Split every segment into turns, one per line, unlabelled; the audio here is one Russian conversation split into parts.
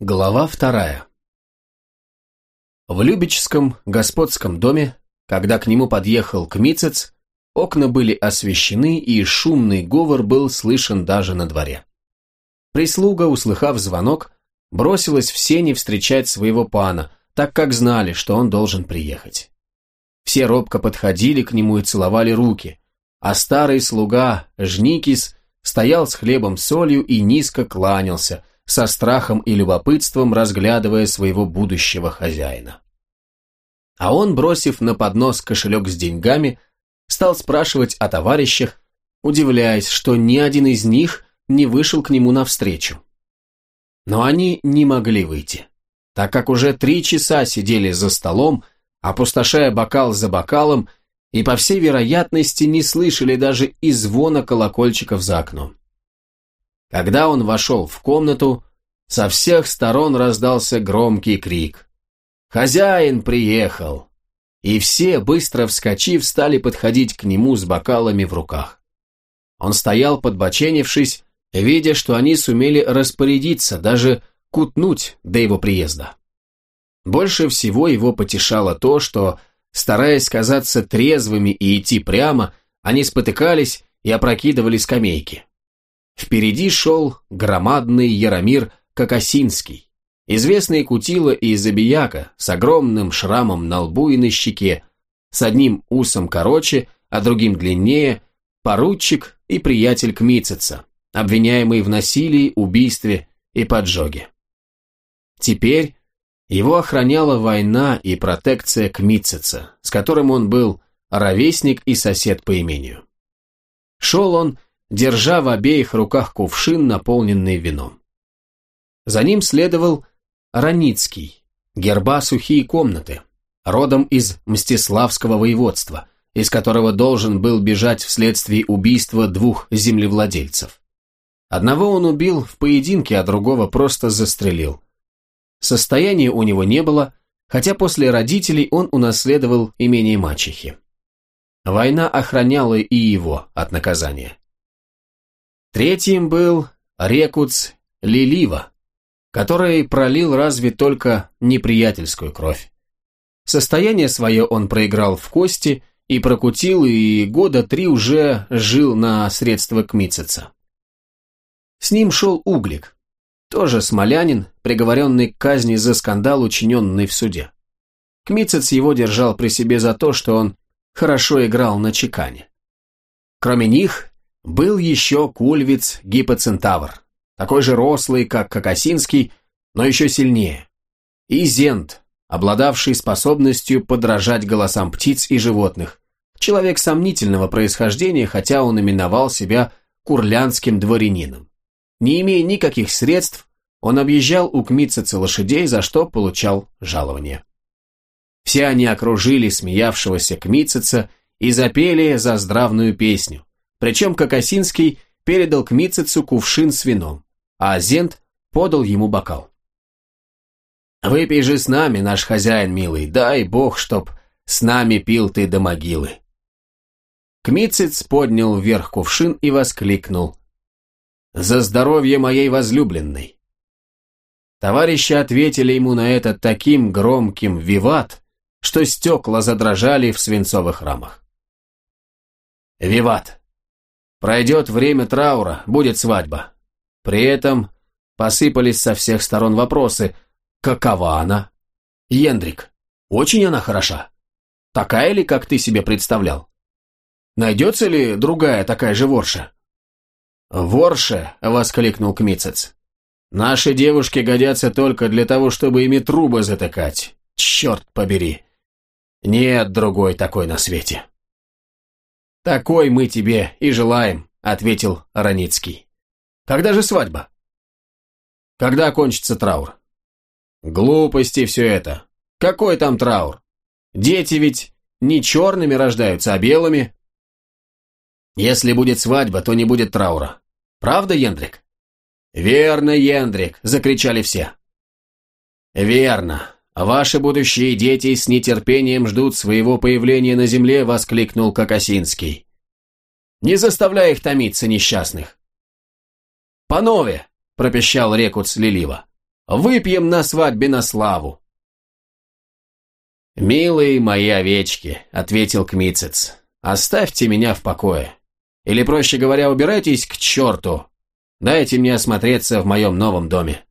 Глава вторая В Любечском господском доме, когда к нему подъехал Кмицец, окна были освещены и шумный говор был слышен даже на дворе. Прислуга, услыхав звонок, бросилась в сени встречать своего пана, так как знали, что он должен приехать. Все робко подходили к нему и целовали руки, а старый слуга Жникис стоял с хлебом солью и низко кланялся, со страхом и любопытством разглядывая своего будущего хозяина. А он, бросив на поднос кошелек с деньгами, стал спрашивать о товарищах, удивляясь, что ни один из них не вышел к нему навстречу. Но они не могли выйти, так как уже три часа сидели за столом, опустошая бокал за бокалом, и, по всей вероятности, не слышали даже и звона колокольчиков за окном. Когда он вошел в комнату, со всех сторон раздался громкий крик. «Хозяин приехал!» И все, быстро вскочив, стали подходить к нему с бокалами в руках. Он стоял, подбоченившись, видя, что они сумели распорядиться, даже кутнуть до его приезда. Больше всего его потешало то, что, стараясь казаться трезвыми и идти прямо, они спотыкались и опрокидывали скамейки. Впереди шел громадный Яромир Кокосинский, известный кутила и забияка с огромным шрамом на лбу и на щеке, с одним усом короче, а другим длиннее, поручик и приятель Кмицеца, обвиняемый в насилии, убийстве и поджоге. Теперь его охраняла война и протекция Кмицеца, с которым он был ровесник и сосед по имению. Шел он держа в обеих руках кувшин, наполненный вином. За ним следовал Раницкий, герба сухие комнаты, родом из Мстиславского воеводства, из которого должен был бежать вследствие убийства двух землевладельцев. Одного он убил в поединке, а другого просто застрелил. Состояния у него не было, хотя после родителей он унаследовал имение мачехи. Война охраняла и его от наказания. Третьим был Рекуц Лилива, который пролил разве только неприятельскую кровь. Состояние свое он проиграл в кости и прокутил, и года три уже жил на средства Кмицеца. С ним шел Углик, тоже смолянин, приговоренный к казни за скандал, учиненный в суде. Кмицец его держал при себе за то, что он хорошо играл на чекане. Кроме них, был еще кульвиц гипоцентавр, такой же рослый, как Кокосинский, но еще сильнее. И зент, обладавший способностью подражать голосам птиц и животных. Человек сомнительного происхождения, хотя он именовал себя курлянским дворянином. Не имея никаких средств, он объезжал у кмитцица лошадей, за что получал жалование. Все они окружили смеявшегося кмитцица и запели за здравную песню. Причем Кокосинский передал к Мицицу кувшин с вином, а Азент подал ему бокал. «Выпей же с нами, наш хозяин милый, дай бог, чтоб с нами пил ты до могилы». Кмицец поднял вверх кувшин и воскликнул. «За здоровье моей возлюбленной!» Товарищи ответили ему на это таким громким «Виват», что стекла задрожали в свинцовых рамах. «Виват! Пройдет время траура, будет свадьба. При этом посыпались со всех сторон вопросы. Какова она? Ендрик, очень она хороша. Такая ли, как ты себе представлял? Найдется ли другая такая же ворша? «Ворше!» — воскликнул Кмицец. «Наши девушки годятся только для того, чтобы ими трубы затыкать. Черт побери! Нет другой такой на свете!» «Такой мы тебе и желаем», — ответил Раницкий. «Когда же свадьба?» «Когда кончится траур?» «Глупости все это. Какой там траур? Дети ведь не черными рождаются, а белыми». «Если будет свадьба, то не будет траура. Правда, Ендрик?» «Верно, Ендрик!» — закричали все. «Верно. «Ваши будущие дети с нетерпением ждут своего появления на земле», — воскликнул Кокосинский. «Не заставляй их томиться, несчастных!» «Панове!» — пропищал Рекут Лилива. Выпьем на свадьбе на славу!» «Милые мои овечки», — ответил Кмицец, — «оставьте меня в покое. Или, проще говоря, убирайтесь к черту. Дайте мне осмотреться в моем новом доме».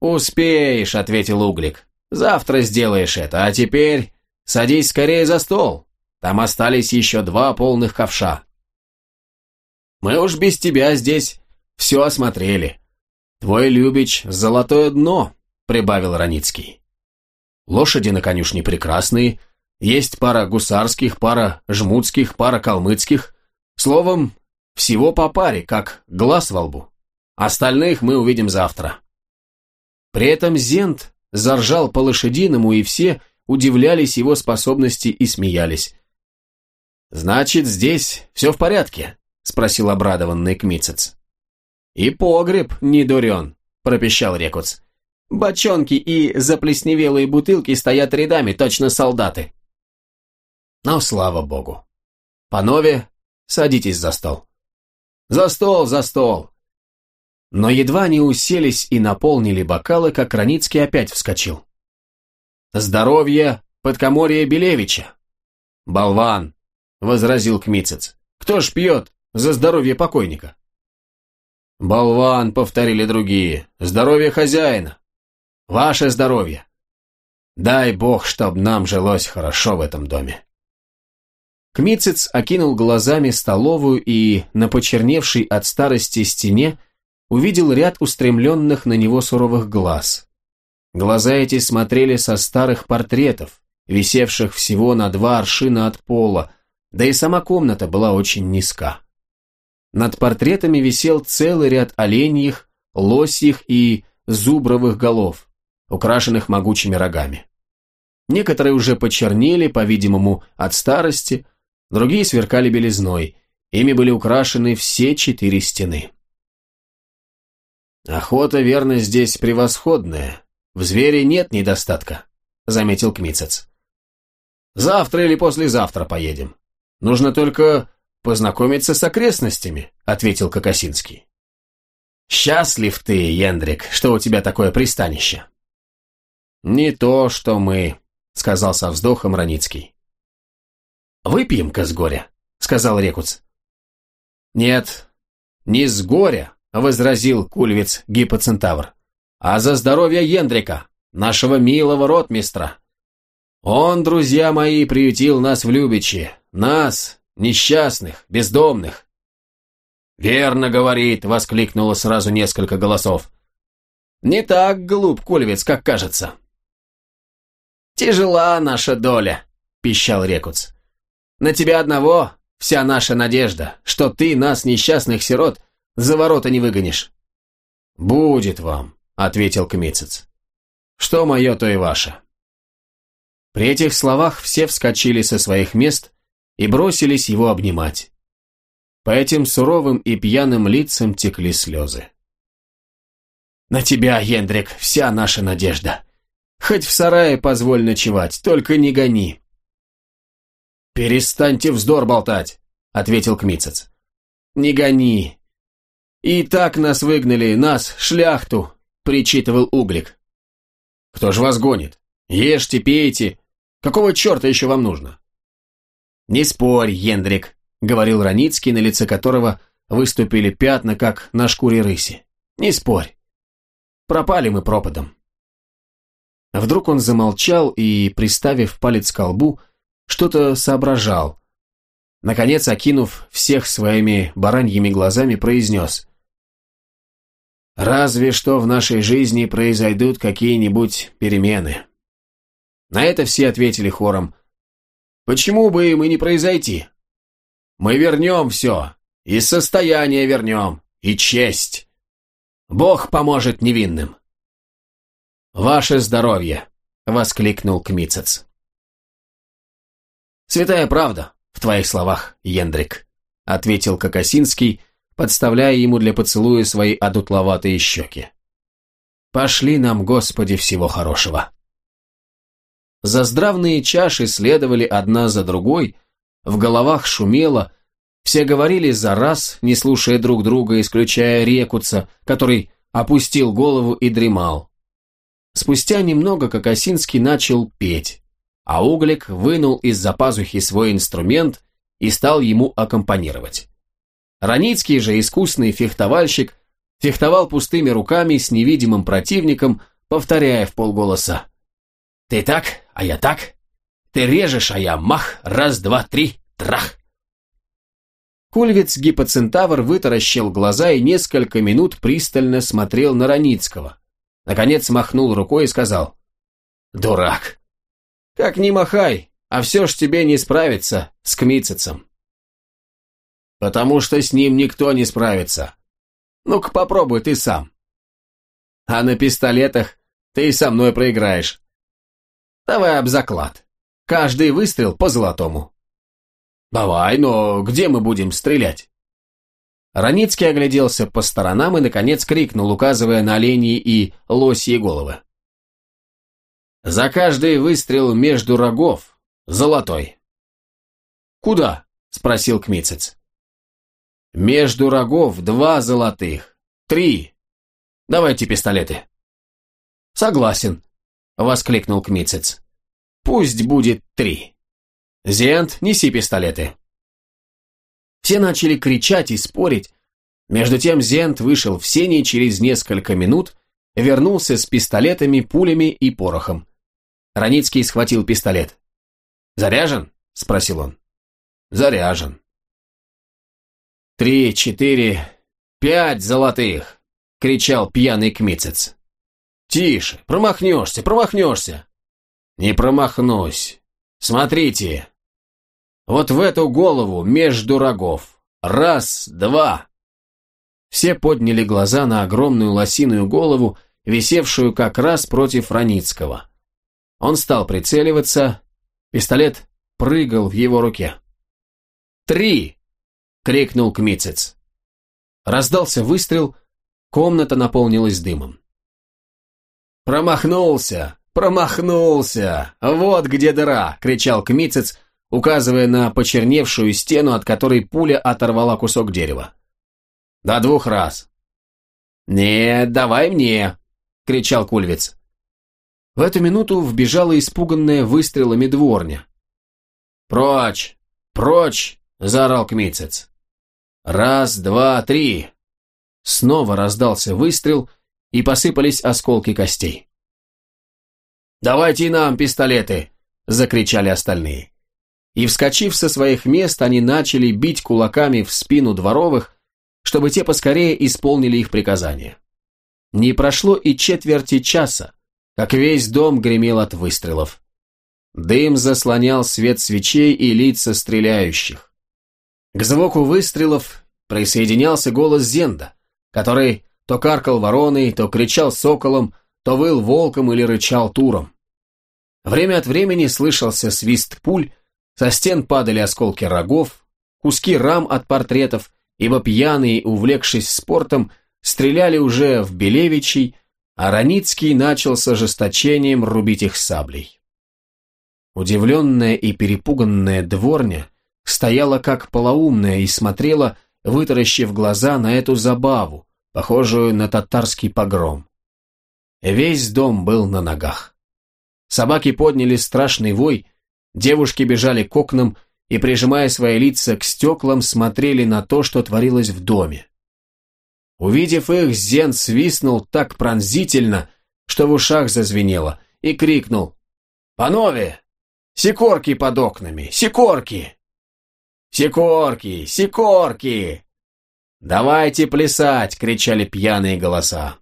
«Успеешь», — ответил Углик. «Завтра сделаешь это, а теперь садись скорее за стол. Там остались еще два полных ковша». «Мы уж без тебя здесь все осмотрели. Твой Любич — золотое дно», — прибавил Раницкий. «Лошади на конюшне прекрасные, есть пара гусарских, пара жмутских, пара калмыцких. Словом, всего по паре, как глаз во лбу. Остальных мы увидим завтра». При этом Зент заржал по-лошадиному, и все удивлялись его способности и смеялись. «Значит, здесь все в порядке?» – спросил обрадованный Кмицец. «И погреб не дурен», – пропищал Рекуц. «Бочонки и заплесневелые бутылки стоят рядами, точно солдаты». «Ну, слава богу. Панове, садитесь за стол». «За стол, за стол!» Но едва они уселись и наполнили бокалы, как Краницкий опять вскочил. «Здоровье подкоморья Белевича!» «Болван!» — возразил Кмицец. «Кто ж пьет за здоровье покойника?» «Болван!» — повторили другие. «Здоровье хозяина!» «Ваше здоровье!» «Дай бог, чтоб нам жилось хорошо в этом доме!» Кмицец окинул глазами столовую и, на почерневшей от старости стене, увидел ряд устремленных на него суровых глаз. Глаза эти смотрели со старых портретов, висевших всего на два аршина от пола, да и сама комната была очень низка. Над портретами висел целый ряд оленьих, лосьих и зубровых голов, украшенных могучими рогами. Некоторые уже почернели, по-видимому, от старости, другие сверкали белизной, ими были украшены все четыре стены. «Охота, верно, здесь превосходная. В звере нет недостатка», — заметил Кмицец. «Завтра или послезавтра поедем. Нужно только познакомиться с окрестностями», — ответил Кокосинский. «Счастлив ты, Яндрик, что у тебя такое пристанище». «Не то, что мы», — сказал со вздохом Раницкий. «Выпьем-ка с горя», — сказал Рекуц. «Нет, не с горя, — возразил кульвиц Гипоцентавр, — «а за здоровье Ендрика, нашего милого ротмистра. Он, друзья мои, приютил нас в Любичи, нас, несчастных, бездомных». «Верно говорит», — воскликнуло сразу несколько голосов. «Не так глуп, Кульвиц, как кажется». «Тяжела наша доля», — пищал Рекуц. «На тебя одного вся наша надежда, что ты нас, несчастных сирот, за ворота не выгонишь». «Будет вам», — ответил Кмицец. «Что мое, то и ваше». При этих словах все вскочили со своих мест и бросились его обнимать. По этим суровым и пьяным лицам текли слезы. «На тебя, Ендрик, вся наша надежда. Хоть в сарае позволь ночевать, только не гони». «Перестаньте вздор болтать», — ответил Кмицец. «Не гони, «И так нас выгнали, нас, шляхту», — причитывал Углик. «Кто ж вас гонит? Ешьте, пейте. Какого черта еще вам нужно?» «Не спорь, Ендрик», — говорил Раницкий, на лице которого выступили пятна, как на шкуре рыси. «Не спорь. Пропали мы пропадом». Вдруг он замолчал и, приставив палец к колбу, что-то соображал. Наконец, окинув всех своими бараньими глазами, произнес Разве что в нашей жизни произойдут какие-нибудь перемены. На это все ответили хором. Почему бы им и не произойти? Мы вернем все, и состояние вернем, и честь. Бог поможет невинным. Ваше здоровье, воскликнул Кмицец. Святая правда в твоих словах, Ендрик, ответил Кокосинский, подставляя ему для поцелуя свои одутловатые щеки. «Пошли нам, Господи, всего хорошего!» Заздравные чаши следовали одна за другой, в головах шумело, все говорили за раз, не слушая друг друга, исключая Рекуца, который опустил голову и дремал, Спустя немного Кокосинский начал петь, а Углик вынул из-за пазухи свой инструмент и стал ему аккомпанировать. Раницкий же, искусный фехтовальщик, фехтовал пустыми руками с невидимым противником, повторяя в полголоса «Ты так, а я так, ты режешь, а я мах, раз, два, три, трах!» Кульвиц-гипоцентавр вытаращил глаза и несколько минут пристально смотрел на Раницкого. Наконец махнул рукой и сказал «Дурак! Как ни махай, а все ж тебе не справиться с Кмицецем». «Потому что с ним никто не справится. Ну-ка попробуй ты сам». «А на пистолетах ты и со мной проиграешь. Давай об заклад. Каждый выстрел по золотому». «Давай, но где мы будем стрелять?» Раницкий огляделся по сторонам и, наконец, крикнул, указывая на оленьи и лосьи головы. «За каждый выстрел между рогов золотой». «Куда?» – спросил Кмицец. «Между рогов два золотых. Три. Давайте пистолеты». «Согласен», – воскликнул Кмицец. «Пусть будет три». «Зент, неси пистолеты». Все начали кричать и спорить. Между тем Зент вышел в сени через несколько минут, вернулся с пистолетами, пулями и порохом. Раницкий схватил пистолет. «Заряжен?» – спросил он. «Заряжен». «Три, четыре, пять золотых!» – кричал пьяный кмицец. «Тише, промахнешься, промахнешься!» «Не промахнусь. Смотрите, вот в эту голову, между рогов. Раз, два. Все подняли глаза на огромную лосиную голову, висевшую как раз против Раницкого. Он стал прицеливаться, пистолет прыгал в его руке. «Три!» — крикнул Кмицец. Раздался выстрел, комната наполнилась дымом. «Промахнулся! Промахнулся! Вот где дыра!» — кричал Кмицец, указывая на почерневшую стену, от которой пуля оторвала кусок дерева. «До двух раз». «Нет, давай мне!» — кричал Кульвиц. В эту минуту вбежала испуганная выстрелами дворня. «Прочь! Прочь!» — заорал Кмицец. «Раз, два, три!» Снова раздался выстрел, и посыпались осколки костей. «Давайте нам пистолеты!» — закричали остальные и, вскочив со своих мест, они начали бить кулаками в спину дворовых, чтобы те поскорее исполнили их приказания. Не прошло и четверти часа, как весь дом гремел от выстрелов. Дым заслонял свет свечей и лица стреляющих. К звуку выстрелов присоединялся голос Зенда, который то каркал вороной, то кричал соколом, то выл волком или рычал туром. Время от времени слышался свист пуль, со стен падали осколки рогов, куски рам от портретов, ибо пьяные, увлекшись спортом, стреляли уже в Белевичей, а Раницкий начал с ожесточением рубить их саблей. Удивленная и перепуганная дворня стояла как полоумная и смотрела, вытаращив глаза на эту забаву, похожую на татарский погром. Весь дом был на ногах. Собаки подняли страшный вой, Девушки бежали к окнам и, прижимая свои лица к стеклам, смотрели на то, что творилось в доме. Увидев их, Зен свистнул так пронзительно, что в ушах зазвенело, и крикнул «Панове! Сикорки под окнами! Сикорки! Сикорки! Сикорки!» «Давайте плясать!» — кричали пьяные голоса.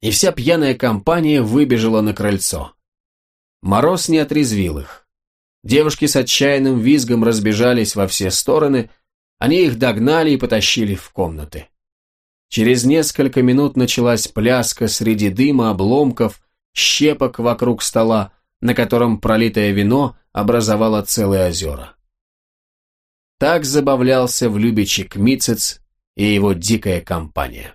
И вся пьяная компания выбежала на крыльцо. Мороз не отрезвил их. Девушки с отчаянным визгом разбежались во все стороны, они их догнали и потащили в комнаты. Через несколько минут началась пляска среди дыма, обломков, щепок вокруг стола, на котором пролитое вино образовало целые озера. Так забавлялся в Любичи Кмицец и его дикая компания.